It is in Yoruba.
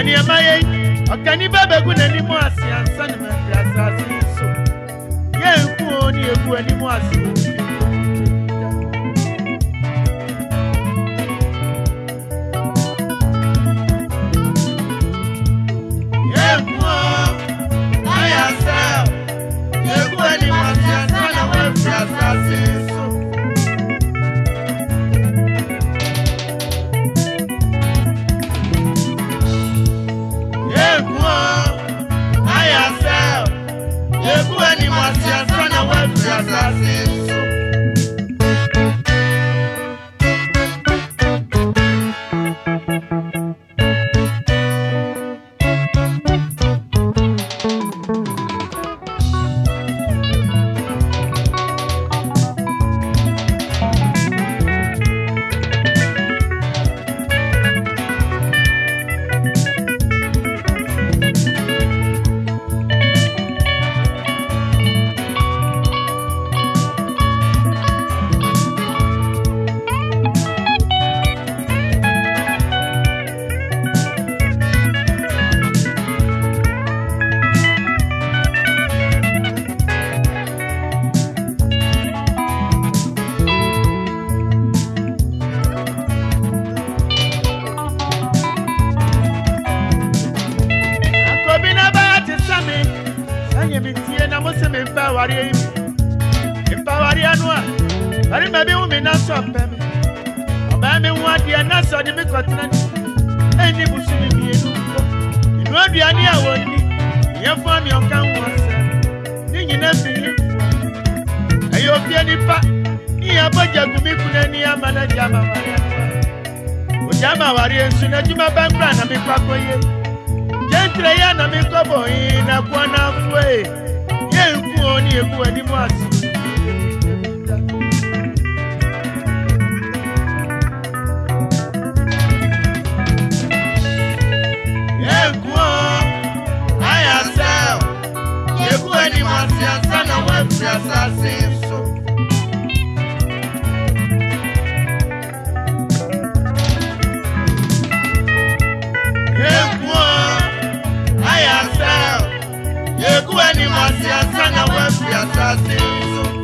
ẹni ẹ máa yẹ ọ̀kẹ́ni bẹ́ẹ̀ gún ẹni mú àsìn ànsán ni mẹ́fì àsìn àsìn yìí so yẹ́ òní ẹ̀kú ẹni mú àsìn mpawareɛ yi mpawareɛ no a barima bi hu me na sɔ ɔbaa mi ho adeɛ na sɔ de me kɔtena ne ɛnni busumi mmienu kɔ nnua aduane a wɔnni yɛfo amiɔka ho asɛm ne nyina firi ɛyɛ ofie nipa ne yɛ abɔ gyagumi kuna ani ama na gya ama wareɛ no a ogya ama wareɛ nso na adwuma bɛ nkora na mekɔ akɔyɛ gyentrɛ yɛ na mekɔ bɔn yi na koa na afoe yɛnku wo ní eku ẹni bọ́ àti. Eku I yourself, na wẹ́ẹ̀sì asa asị aka na wepụ ya taa dị nso